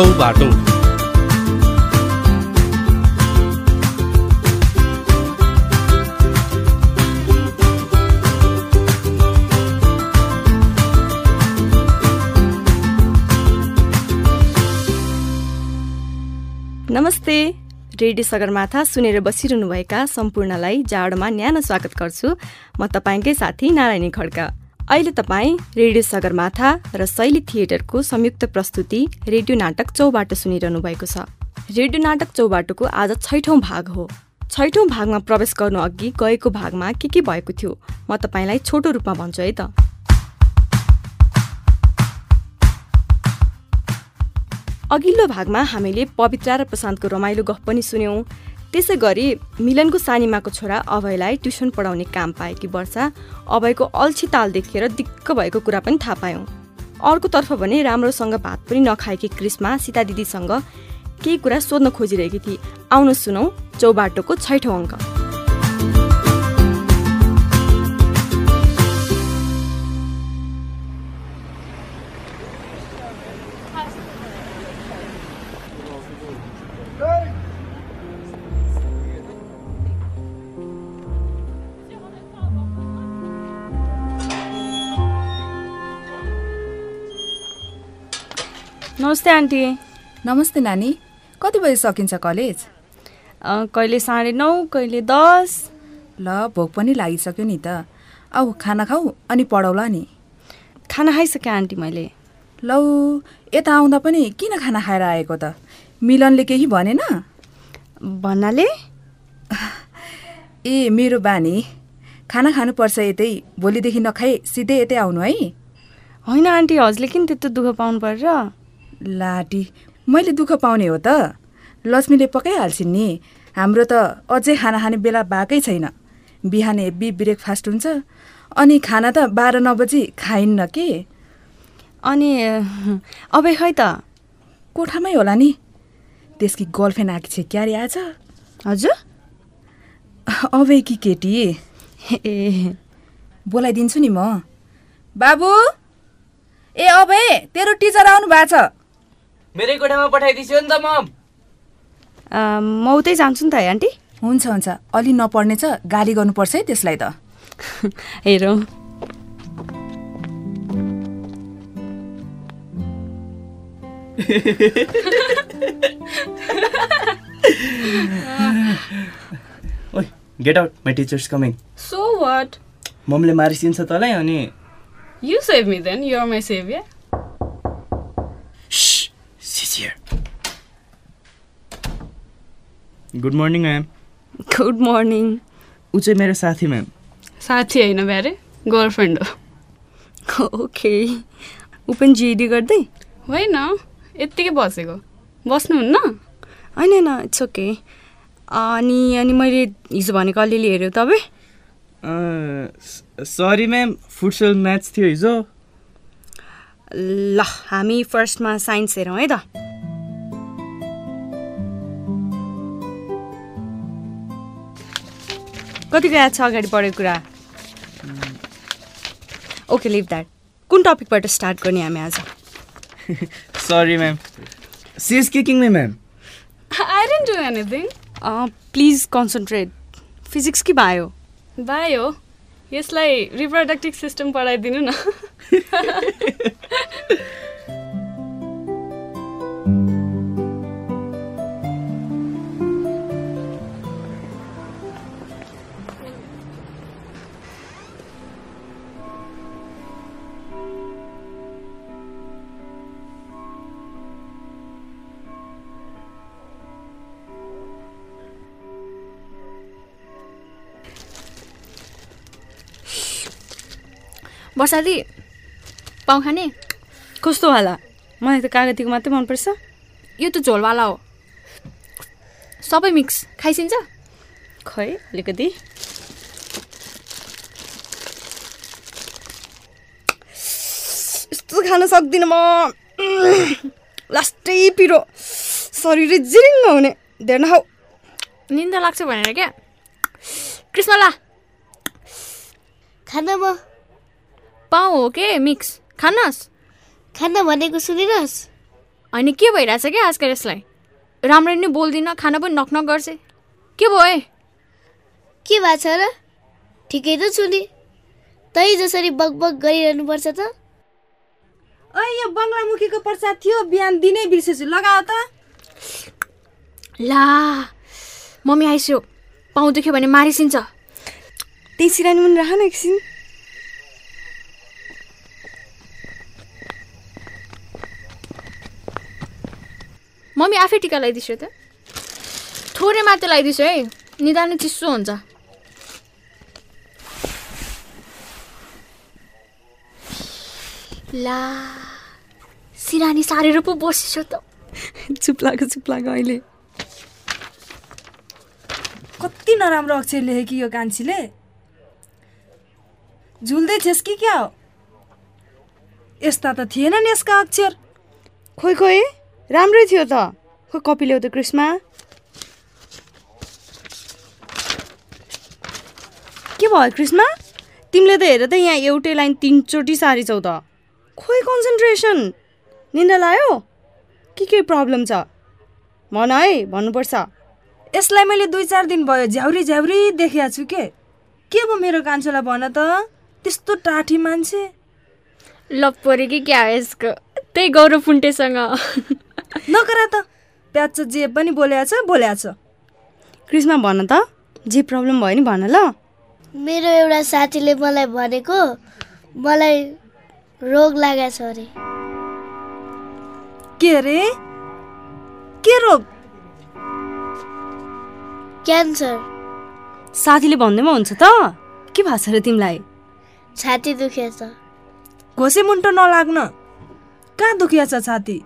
चौबाटो नमस्ते रेडियो सगरमाथा सुनेर बसिरहनुभएका सम्पूर्णलाई जाडोमा न्यानो स्वागत गर्छु। म तपाईँकै साथी नारायणी खड्का। अहिले तपाईँ रेडियो सगरमाथा र शैली थिएटरको संयुक्त प्रस्तुति रेडियो नाटक चौबाटो सुनिरहनु भएको छ। रेडियो नाटक चौबाटोको आज छैठौँ भाग हो। छैठौँ भागमा प्रवेश गर्नु अघि गएको भागमा के के भएको थियो? म तपाईँलाई छोटो रूपमा भन्छु है त। अघिल्लो भागमा हामीले पवित्रा र प्रशान्तको रमाइलो गफ पनि सुन्यौँ। त्यसै गरी मिलनको सानिमाको छोरा अभयलाई ट्युसन पढाउने काम पाएकी वर्षा अभयको अल्छी ताल देखेर दिक्क भएको कुरा पनि थाहा पायौँ। अर्कोतर्फ भने राम्रोसँग भात पनि नखाएकी क्रिस्मा सीता दिदीसँग केही कुरा सोध्न खोजिरहेकी थिए आउनु सुनौ चौबाटोको छैठौँ अङ्क। नमस्ते आन्टी। नमस्ते नानी। कति बजी सकिन्छ कलेज? कहिले साढे नौ कहिले दस। ल भोक पनि लागिसक्यो नि त। औ खाना खाऊ अनि पढाउला नि। खाना खाइसकेँ आन्टी मैले। लौ यता आउँदा पनि किन खाना खाएर आएको त? मिलनले केही भनेन? भन्नाले? ए मेरो बानी। खाना खानुपर्छ यतै। भोलिदेखि नखाए सिधै यतै आउनु है। होइन आन्टी हजुरले किन त्यस्तो दुःख पाउनु पर्छ लाटी। मैले दुःख पाउने हो त। लक्ष्मीले पकाइहाल्छिन् नि। हाम्रो त अझै खाना खाने बेला भएकै छैन। बिहान हेब्बी ब्रेकफास्ट हुन्छ। अनि खाना त बाह्र नौ बजी खाइन्न के? अनि अब खै त? कोठामै होला नि। त्यसकी गर्लफ्रेन्ड आएको छ क्यारे आज हजुर? अबे कि केटी? ए बोलाइदिन्छु नि म। बाबु? ए अबे तेरो टिचर आउनु भएको छ। मेरै कोठामा पठाइदिन्छु नि त मम म उतै जान्छु नि त है आन्टी हुन्छ हुन्छ अलि नपढ्ने छ गाली गर्नुपर्छ है त्यसलाई त हेरौँ ओइ get out my teachers coming So what? ममले मारिसिन्छ तँलाई अनि You save me then. You're my savior. Good morning ma'am good morning ऊ चाहिँ मेरो साथी म्याम साथी होइन ब्यारे गर्लफ्रेन्ड हो ओके ऊ पनि जिडी गर्दै होइन यत्तिकै बसेको बस्नुहुन्न होइन होइन इट्स ओके अनि अनि मैले हिजो भनेको अलिअलि हेऱ्यो तपाईँ सरी म्याम फुटसल म्याच थियो हिजो ल हामी फर्स्टमा साइन्स हेरौँ है त कतिको याद छ अगाडि पढेको कुरा? ओके लिभ द्याट कुन टपिकबाट स्टार्ट गर्ने हामी आज? Sorry ma'am she is kicking me ma'am I didn't do anything please concentrate physics कि भयो हो यसलाई रिप्रोडक्टिभ सिस्टम पढाइदिनु न वर्षादी पाउ खाने। कस्तो होला? मलाई त कागतीको मात्रै मनपर्छ। यो त झोलवाला हो। सबै मिक्स खाइसिन्छ। खै अलिकति। यस्तो खान सक्दिनँ म। लास्टै पिरो। शरीरै जिरिङ्ग हुने। धेर नखाऊ निन्दा लाग्छ भनेर क्या? कृष्ण ला खाना म पाउ हो के मिक्स। खानुहोस् खाना भनेको सुनिनुहोस् होइन के भइरहेछ क्या आजकल यसलाई? राम्ररी नै बोल्दिनँ खाना पनि नकनक गर्छ। के भयो है के भएको छ र? ठिकै त छु नि। तै जसरी बकबक गरिरहनुपर्छ त। ऐ यो बङ्गलामुखीको प्रसाद थियो बिहान दिनै बिर्सेछु। लगाओ त। ला मम्मी आइस्यो पाउ दुख्यो भने मारिसिन्छ। त्यही सिरानी पनि राख न एकछिन। मम्मी आफै टिका लगाइदिन्छु त। थोरै मात्र लगाइदिन्छु है। निदान चिसो हुन्छ। ला सिरानी सारेर पो बसिसो त। चुप लाग्यो चुप लाग्यो अहिले। कति नराम्रो अक्षर लेखे कि यो कान्छीले। झुल्दै थिएस् कि क्या हो? यस्ता त थिएनन् यसका अक्षर। खोइ खोइ। राम्रै थियो त। खोइ कपी ल्याउ त क्रिस्मा। के भयो क्रिस्मा? तिमीले त हेर त यहाँ एउटै लाइन तिनचोटि सारिछौ त। खोइ कन्सन्ट्रेसन निन्दा लायो के के प्रब्लम छ? भन है भन्नुपर्छ। यसलाई मैले दुई चार दिन भयो झ्याउरी झ्याउरी देखिया छु के? के भयो मेरो कान्छोलाई भन त? त्यस्तो टाठी मान्छे। लप पऱ्यो कि क्या हो यसको? त्यही गौरव फुन्टेसँग। नकरा त। प्याच जे पनि बोल्या छ बोल्या छ। क्रिस्मा भन त जे प्रब्लम भयो नि भन ल। मेरो एउटा साथीले मलाई भनेको मलाई रोग लागेको छ अरे। के अरे? के रोग? क्यान्सर। साथीले भन्दैमा हुन्छ त। के भएको छ र तिमीलाई? छाती दुखेछ घोसे मुन्टो नलाग्न। कहाँ दुखिया छ छाती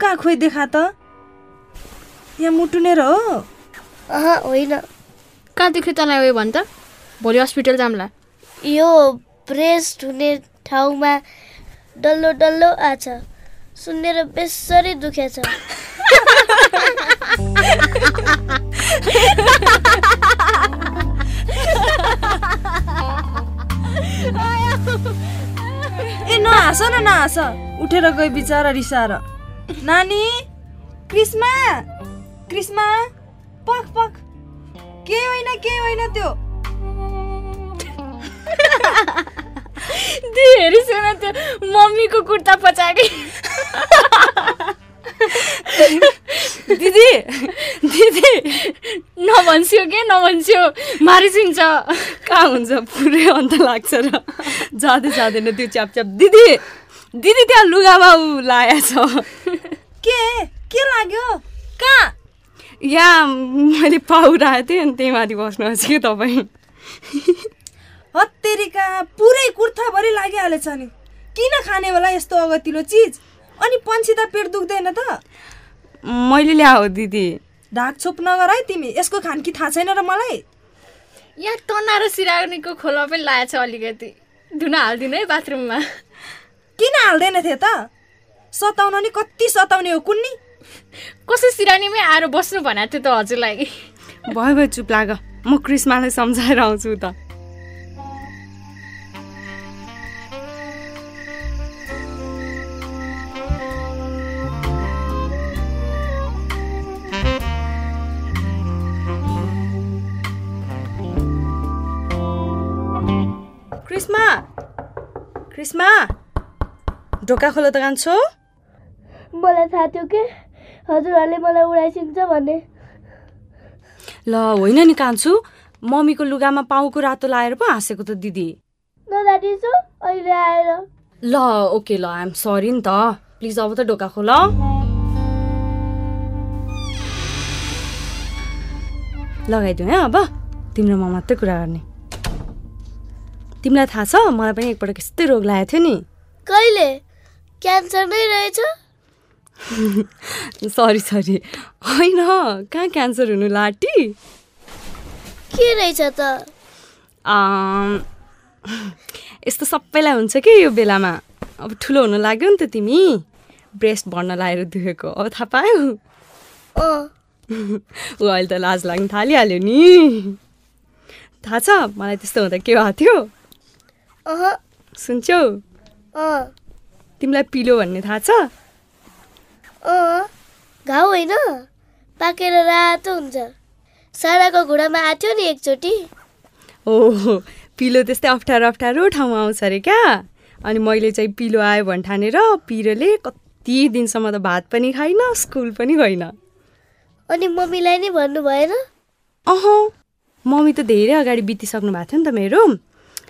कहाँ खोइ देखा त? यहाँ मुटुनेर हो। अह होइन। कहाँ देख्यो तँलाई उयो भन् त भोलि हस्पिटल जाम्ला यो ब्रेस्ट हुने ठाउँमा डल्लो डल्लो आछ। सुन्नेर बेसरी दुखेछ। ए नहाँस न नहाँस उठेर गई बिचरा रिसाएर। नानी क्रिस्मा क्रिस्मा पख पख। के होइन के होइन त्यो। दि हेरिसुन त्यो मम्मीको कुर्ता पछाडि। दिदी दिदी नभन्स्यो के नभन्स्यो मारिसिन्छ कहाँ हुन्छ? पुरै अन्त लाग्छ र। जाँदै जाँदैन त्यो च्यापच्याप दिदी दिदी त्यहाँ लुगामा ऊ लागेछ के? के लाग्यो? कहाँ? यहाँ मैले पाउ राखेको थिएँ अनि त्यही माथि बस्नुहोस् कि तपाईँ? हत्तेरिका पुरै कुर्ताभरि लागिहालेछ नि। किन खाने होला यस्तो अगतिलो चिज? अनि पन्छिँदा पेट दुख्दैन त। मैले ल्याऊ दिदी। ढाक छोप नगर है तिमी यसको खानकी थाहा छैन र मलाई? यहाँ टन्ना र सिरानीको खोला पनि लागेको छ अलिकति। धुन हालिदिनु है बाथरुममा। किन हाल्दैन थिए त? सताउन नि कति सताउने हो कुन्नी? कसै सिरानीमै आएर बस्नु भनेको थियो त हजुरलाई। भयो भयो चुप लाग म क्रिस्मालाई सम्झाएर आउँछु त। क्रिस्मा क्रिस्मा ढोका खोलो त कान्छो मलाई थाहा थियो कि? हजुरहरूले मलाई उडाइसिन्छ भन्ने ल होइन नि कान्छु। मम्मीको लुगामा पाउको रातो लाएर पो हाँसेको त दिदी। अहिले आएर। ल ओके ल आइएम सरी नि त। प्लिज अब त ढोका खोल। लगाइदिउँ है अब। तिम्रो म मात्रै कुरा गर्ने। तिमीलाई थाहा छ मलाई पनि एकपल्ट यस्तै रोग लागेको थियो नि। कहिले? क्यान्सर नै रहेछ? Sorry sorry. होइन कहाँ क्यान्सर हुनु लाटी? के रहेछ त? यस्तो सबैलाई हुन्छ कि यो बेलामा? अब ठुलो हुनु लाग्यो नि त तिमी। ब्रेस्ट भर्न लाएर दुखेको अब थाहा पायो? ऊ अहिले त लाज लाग्न थालिहाल्यो नि। थाहा छ मलाई त्यस्तो हुँदा के भएको थियो? सुन्छौ? तिमीलाई पिलो भन्ने थाहा छ? घाउ होइन? पाकेर रातो हुन्छ। साराको घुँडामा आथ्यो नि एकचोटि। ओहो पिलो त्यस्तै अप्ठ्यारो अप्ठ्यारो ठाउँमा आउँछ अरे क्या? अनि मैले चाहिँ पिलो आयो भने ठानेर पिरोले कति दिनसम्म त भात पनि खाइन स्कुल पनि गइन अनि मम्मीलाई नै भन्नु भएन अह मम्मी त धेरै अगाडि बितिसक्नु भएको थियो नि त मेरो।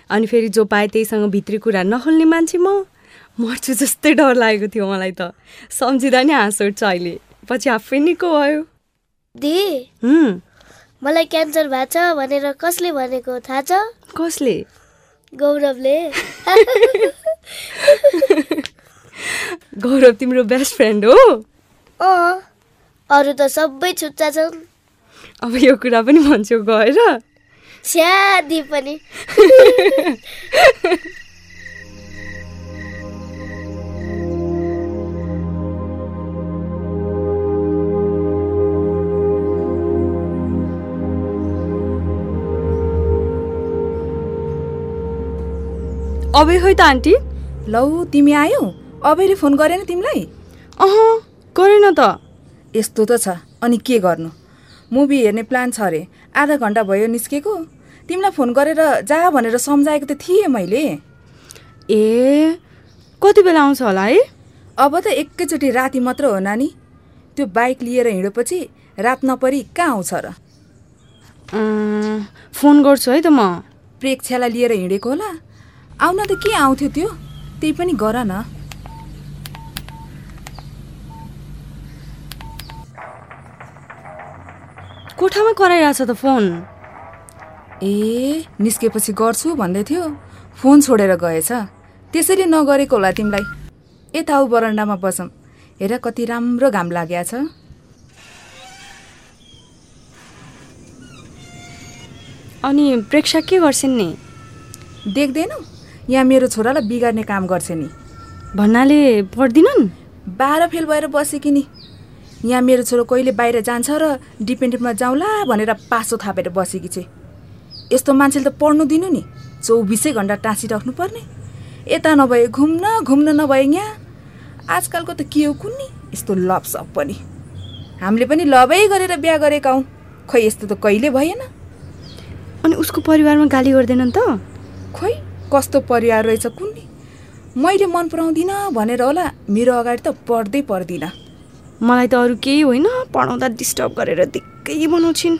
अनि फेरि जो पाएँ त्यहीसँग भित्री कुरा नखोल्ने मान्छे म? मर्छु जस्तै डर लागेको थियो मलाई त। सम्झिँदा नि हाँस उठ्छ अहिले। पछि आफै निको भयो। दि। मलाई क्यान्सर भएको छ भनेर कसले भनेको? थाहा छ? कसले? गौरवले। गौरव तिम्रो बेस्ट फ्रेन्ड हो। अँ। अरू त सबै छुच्चा छन्। अब यो कुरा पनि भन्छु गएर। स्यादी पनि अबै खोइ त आन्टी। लौ तिमी आयौ? अबैले फोन गरेन तिमीलाई? अह गरेन त। यस्तो त छ। अनि के गर्नु? मुभी हेर्ने प्लान छ अरे। आधा घन्टा भयो निस्केको। तिमीलाई फोन गरेर जा भनेर सम्झाएको त थिएँ मैले। ए कति बेला आउँछ होला है? अब त एकैचोटि राति मात्र हो नानी। त्यो बाइक लिएर हिँडेपछि रात नपरी कहाँ आउँछ र? फोन गर्छु है त म। प्रेक्षालाई लिएर हिँडेको होला। आउन त के आउँथ्यो त्यो? त्यही पनि गर न। कोठामा कराइरहेछ त फोन। ए निस्केपछि गर्छु भन्दै थियो। फोन छोडेर गएछ। त्यसैले नगरेको होला तिमीलाई। यता आऊ बरन्डामा बसौँ। हेर कति राम्रो घाम लागेको छ। अनि प्रेक्षा के गर्छिन् नि? देख्दैनौ? यहाँ मेरो छोरालाई बिगार्ने काम गर्छ नि। भन्नाले पढ्दिनन् बाह्र फेल भएर बसेकी नि। यहाँ मेरो छोरो कहिले बाहिर जान्छ र डिपेन्डेन्टमा जाउँला भनेर पासो थापेर बसेकी छे। यस्तो मान्छेले त पढ्नु दिनु नि। चौबिसै घन्टा टाँसिराख्नु पर्ने। यता नभए घुम्न घुम्न नभए यहाँ। आजकलको त के हो कुन्नी? यस्तो लभ सप पनि। हामीले पनि लभै गरेर बिहा गरेका हौँ। खोइ यस्तो त कहिले भएन? अनि उसको परिवारमा गाली गर्दैनन् त? खोइ कस्तो परिवार रहेछ कुन्नी? मैले मन पराउँदिनँ भनेर होला मेरो अगाडि त पढ्दै पर्दिनँ। मलाई त अरू केही होइन पढाउँदा डिस्टर्ब गरेर दिक्कै बनाउँछिन्।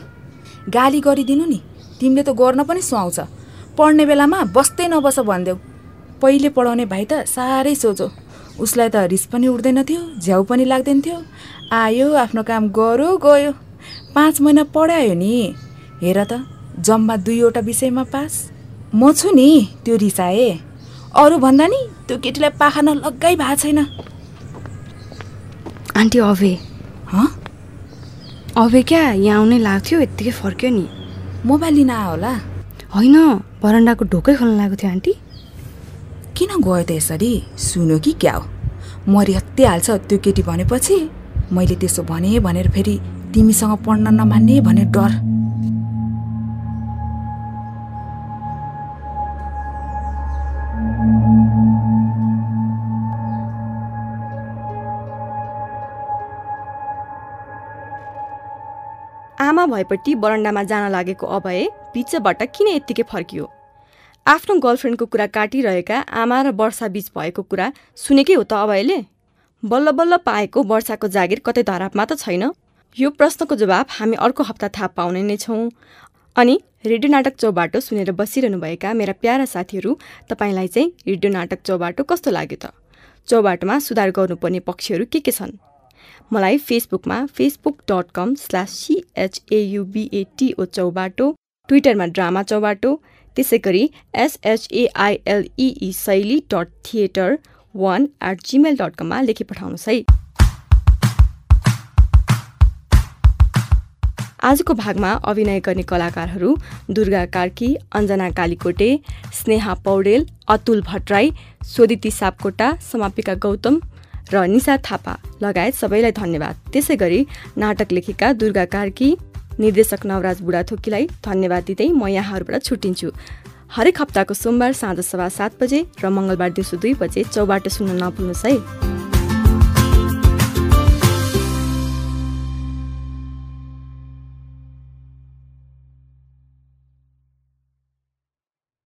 गाली गरिदिनु नि तिमीले त गर्न पनि सुहाउँछ। पढ्ने बेलामा बस्दै नबस भनिदेऊ। पहिले पढाउने भाइ त साह्रै सोझो। उसलाई त रिस पनि उठ्दैन थियो झ्याउ पनि लाग्दैन थियो। आयो आफ्नो काम गर्यो गयो। पाँच महिना पढायो नि। हेर त जम्मा दुईवटा विषयमा पास। म छु नि त्यो रिसाए। अरू भन्दा नि त्यो केटीलाई पाखा नलगाइ भएको छैन। आन्टी अभे हँ? अभे क्या? यहाँ आउनै लाग्थ्यो यत्तिकै फर्क्यो नि। मोबाइल लिन आयो होला? होइन बरन्डाको ढोकै खोल्न लागेको थियो आन्टी। किन गयो त यसरी? सुन्यो कि क्या हो? मरि हत्तिहाल्छ त्यो केटी भनेपछि मैले त्यसो भने भनेर फेरि तिमीसँग पढ्न नमान्ने भने डर। आमा भएपट्टि बरन्डामा जान लागेको अभय बिचबाट किन यत्तिकै फर्कियो? आफ्नो गर्लफ्रेन्डको कुरा काटिरहेका आमा र वर्षा बीच भएको कुरा सुनेकै हो त अभयले? बल्ल बल्ल पाएको वर्षाको जागिर कतै धरापमा त छैन। यो प्रश्नको जवाब हामी अर्को हप्ता थाहा पाउने नै छौँ। अनि रेडियो नाटक चौबाटो सुनेर बसिरहनुभएका मेरा प्यारा साथीहरू तपाईँलाई चाहिँ रेडियो नाटक चौबाटो कस्तो लाग्यो त? चौबाटोमा सुधार गर्नुपर्ने पक्षहरू के के छन्? मलाई फेसबुकमा Facebook dot com slash सिएचएयुबिएटिओ Chaubato ट्विटरमा ड्रामा चौबाटो त्यसै गरी एसएचएआइएलइई शैली dot theatre one at Gmail dot कममा लेखी पठाउनुहोस् है। आजको भागमा अभिनय गर्ने कलाकारहरू दुर्गा कार्की अञ्जना कालीकोटे स्नेहा पौडेल अतुल भट्टराई स्वदिति सापकोटा समापिका गौतम र निशा थापा लगायत सबैलाई धन्यवाद। त्यसै गरी नाटक लेखिका दुर्गा कार्की निर्देशक नवराज बुढाथोकीलाई धन्यवाद दिँदै म यहाँहरूबाट छुट्टिन्छु हरेक हप्ताको सोमबार साँझ सभा सात बजे र मङ्गलबार दिउँसो दुई बजे चौबाट सुन्न नभुल्नुहोस् है।